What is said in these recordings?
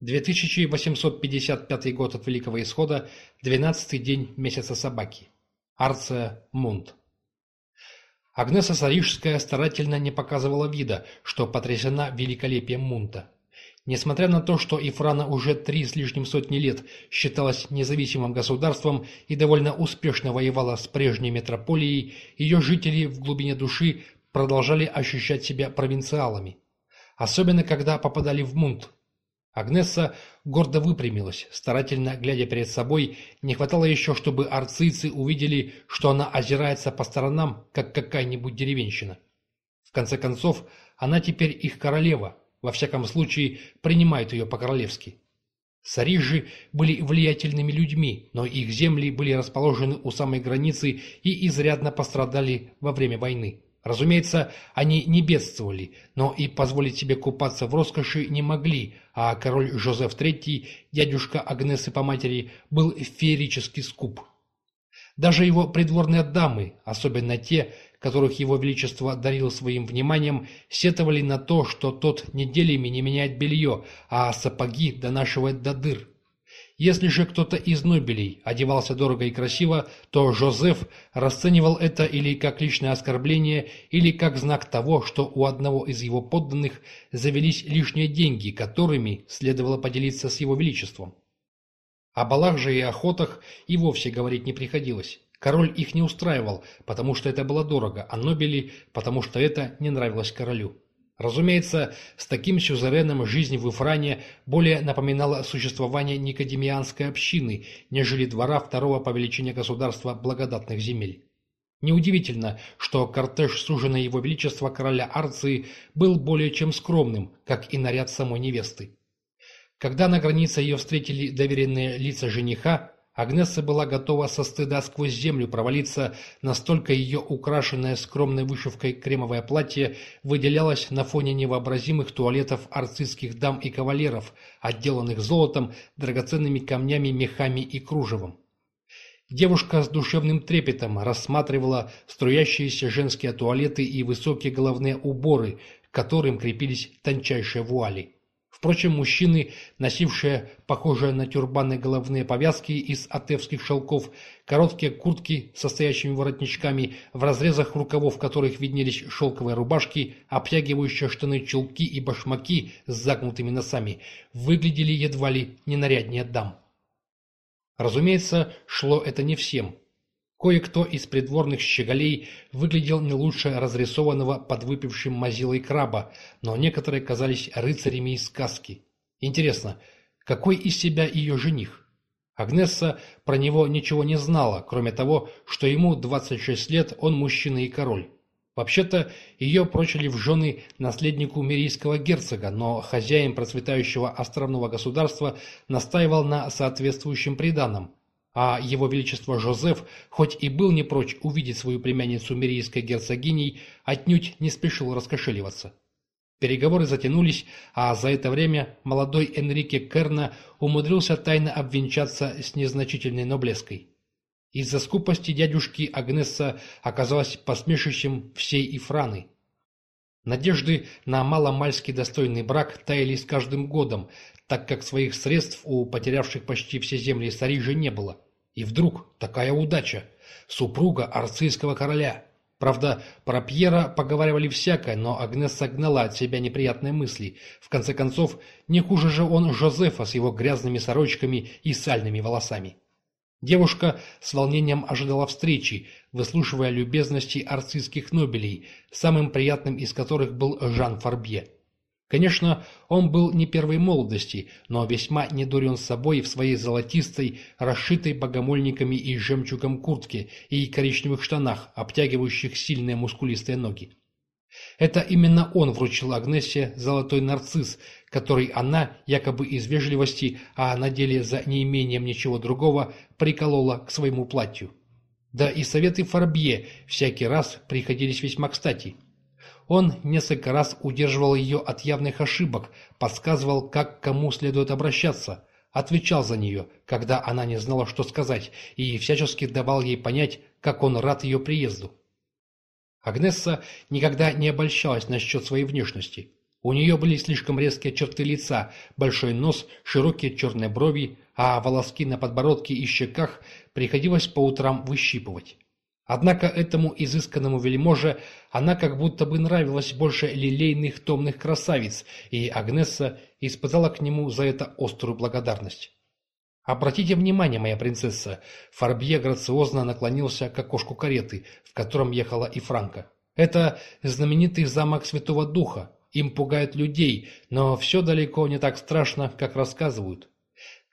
2855 год от Великого Исхода, 12 день месяца собаки. Арция Мунт. Агнеса Сарижская старательно не показывала вида, что потрясена великолепием Мунта. Несмотря на то, что Ифрана уже три с лишним сотни лет считалась независимым государством и довольно успешно воевала с прежней метрополией, ее жители в глубине души продолжали ощущать себя провинциалами. Особенно, когда попадали в Мунт. Агнесса гордо выпрямилась, старательно глядя перед собой. Не хватало еще, чтобы арцийцы увидели, что она озирается по сторонам, как какая-нибудь деревенщина. В конце концов, она теперь их королева, во всяком случае, принимают ее по-королевски. Сарижи были влиятельными людьми, но их земли были расположены у самой границы и изрядно пострадали во время войны. Разумеется, они не бедствовали, но и позволить себе купаться в роскоши не могли, а король Жозеф III, дядюшка Агнесы по матери, был феерически скуп. Даже его придворные дамы, особенно те, которых его величество дарил своим вниманием, сетовали на то, что тот неделями не меняет белье, а сапоги донашивает до дыр. Если же кто-то из Нобелей одевался дорого и красиво, то Жозеф расценивал это или как личное оскорбление, или как знак того, что у одного из его подданных завелись лишние деньги, которыми следовало поделиться с его величеством. О балах же и охотах и вовсе говорить не приходилось. Король их не устраивал, потому что это было дорого, а Нобели, потому что это не нравилось королю. Разумеется, с таким сюзереном жизнь в Ифране более напоминала существование никодемианской общины, нежели двора второго по величине государства благодатных земель. Неудивительно, что кортеж сужена его величества короля Арции был более чем скромным, как и наряд самой невесты. Когда на границе ее встретили доверенные лица жениха, Агнесса была готова со стыда сквозь землю провалиться, настолько ее украшенное скромной вышивкой кремовое платье выделялось на фоне невообразимых туалетов арцистских дам и кавалеров, отделанных золотом, драгоценными камнями, мехами и кружевом. Девушка с душевным трепетом рассматривала струящиеся женские туалеты и высокие головные уборы, к которым крепились тончайшие вуали. Впрочем, мужчины, носившие похожие на тюрбаны головные повязки из атевских шелков, короткие куртки с состоящими воротничками, в разрезах рукавов которых виднелись шелковые рубашки, обтягивающие штаны чулки и башмаки с загнутыми носами, выглядели едва ли не наряднее дам. Разумеется, шло это не всем. Кое-кто из придворных щеголей выглядел не лучше разрисованного подвыпившим мазилой краба, но некоторые казались рыцарями из сказки. Интересно, какой из себя ее жених? Агнесса про него ничего не знала, кроме того, что ему 26 лет, он мужчина и король. Вообще-то, ее прочили в жены наследнику мирийского герцога, но хозяин процветающего островного государства настаивал на соответствующем приданом, а его величество Жозеф, хоть и был не прочь увидеть свою племянницу мирийской герцогиней, отнюдь не спешил раскошеливаться. Переговоры затянулись, а за это время молодой Энрике Керна умудрился тайно обвенчаться с незначительной ноблеской. Из-за скупости дядюшки Агнесса оказалась посмешищем всей Ифраны. Надежды на маломальски достойный брак таяли с каждым годом, так как своих средств у потерявших почти все земли Сарижи не было. И вдруг такая удача! Супруга арцийского короля! Правда, про Пьера поговаривали всякое, но Агнес согнала от себя неприятные мысли. В конце концов, не хуже же он Жозефа с его грязными сорочками и сальными волосами. Девушка с волнением ожидала встречи, выслушивая любезности арцистских нобелей, самым приятным из которых был Жан Фарбье. Конечно, он был не первой молодости, но весьма недурен собой в своей золотистой, расшитой богомольниками и жемчугом куртке и коричневых штанах, обтягивающих сильные мускулистые ноги. Это именно он вручил Агнессе золотой нарцисс, который она, якобы из вежливости, а на деле за неимением ничего другого, приколола к своему платью. Да и советы Фарбье всякий раз приходились весьма кстати – он несколько раз удерживал ее от явных ошибок, подсказывал, как кому следует обращаться, отвечал за нее, когда она не знала, что сказать, и всячески давал ей понять, как он рад ее приезду. Агнесса никогда не обольщалась насчет своей внешности. У нее были слишком резкие черты лица, большой нос, широкие черные брови, а волоски на подбородке и щеках приходилось по утрам выщипывать. Однако этому изысканному вельможе она как будто бы нравилась больше лилейных томных красавиц, и Агнесса испытала к нему за это острую благодарность. «Обратите внимание, моя принцесса!» Фарбье грациозно наклонился к окошку кареты, в котором ехала и Франка. «Это знаменитый замок Святого Духа. Им пугают людей, но все далеко не так страшно, как рассказывают.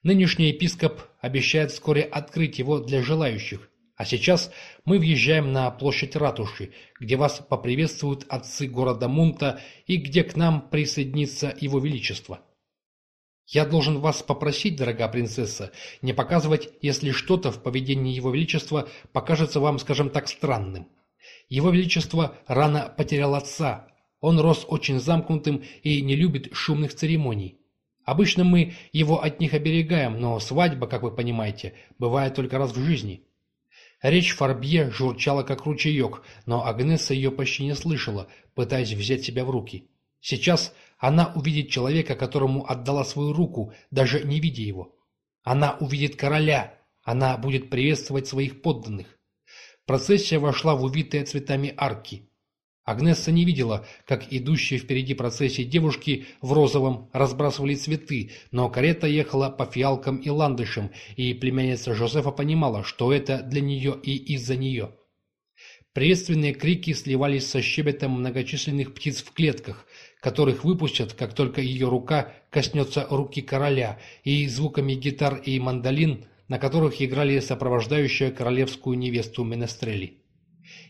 Нынешний епископ обещает вскоре открыть его для желающих. А сейчас мы въезжаем на площадь ратуши, где вас поприветствуют отцы города Мунта и где к нам присоединится его величество. Я должен вас попросить, дорогая принцесса, не показывать, если что-то в поведении его величества покажется вам, скажем так, странным. Его величество рано потерял отца. Он рос очень замкнутым и не любит шумных церемоний. Обычно мы его от них оберегаем, но свадьба, как вы понимаете, бывает только раз в жизни. Речь Фарбье журчала как ручеек, но Агнеса ее почти не слышала, пытаясь взять себя в руки. Сейчас она увидит человека, которому отдала свою руку, даже не видя его. Она увидит короля, она будет приветствовать своих подданных. Процессия вошла в увитые цветами арки. Агнесса не видела, как идущие впереди процессии девушки в розовом разбрасывали цветы, но карета ехала по фиалкам и ландышам, и племянница Жозефа понимала, что это для нее и из-за нее. Приветственные крики сливались со щебетом многочисленных птиц в клетках, которых выпустят, как только ее рука коснется руки короля, и звуками гитар и мандолин, на которых играли сопровождающая королевскую невесту Менестрели.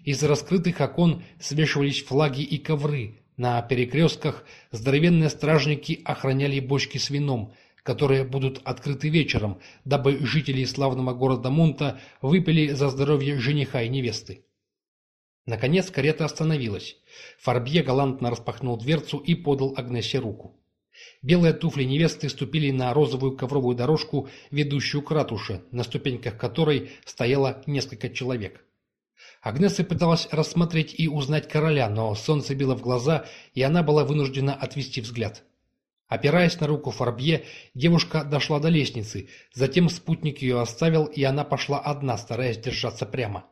Из раскрытых окон свешивались флаги и ковры. На перекрестках здоровенные стражники охраняли бочки с вином, которые будут открыты вечером, дабы жители славного города Мунта выпили за здоровье жениха и невесты. Наконец карета остановилась. Фарбье галантно распахнул дверцу и подал Агнесе руку. Белые туфли невесты ступили на розовую ковровую дорожку, ведущую к ратуше, на ступеньках которой стояло несколько человек. Агнеса пыталась рассмотреть и узнать короля, но солнце било в глаза, и она была вынуждена отвести взгляд. Опираясь на руку Фарбье, девушка дошла до лестницы, затем спутник ее оставил, и она пошла одна, стараясь держаться прямо.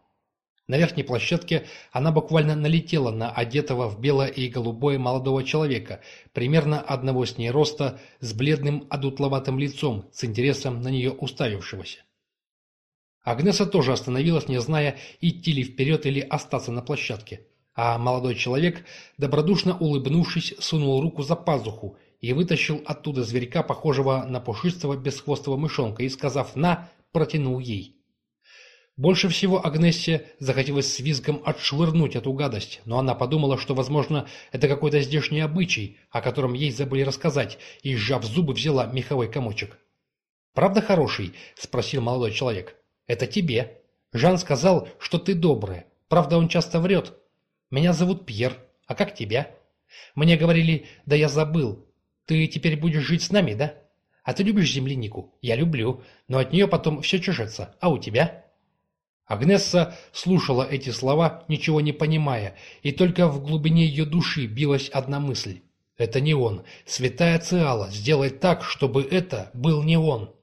На верхней площадке она буквально налетела на одетого в белое и голубое молодого человека, примерно одного с ней роста, с бледным одутловатым лицом, с интересом на нее уставившегося. Агнеса тоже остановилась, не зная, идти ли вперед или остаться на площадке. А молодой человек, добродушно улыбнувшись, сунул руку за пазуху и вытащил оттуда зверька, похожего на пушистого бесхвостого мышонка, и, сказав «на», протянул ей. Больше всего Агнессе захотелось с визгом отшвырнуть эту гадость, но она подумала, что, возможно, это какой-то здешний обычай, о котором ей забыли рассказать, и, сжав зубы, взяла меховой комочек. «Правда хороший?» – спросил молодой человек. «Это тебе. Жан сказал, что ты добрая. Правда, он часто врет. Меня зовут Пьер. А как тебя?» «Мне говорили, да я забыл. Ты теперь будешь жить с нами, да? А ты любишь землянику? Я люблю, но от нее потом все чешется. А у тебя?» Агнесса слушала эти слова, ничего не понимая, и только в глубине ее души билась одна мысль. «Это не он. Святая Циала, сделай так, чтобы это был не он».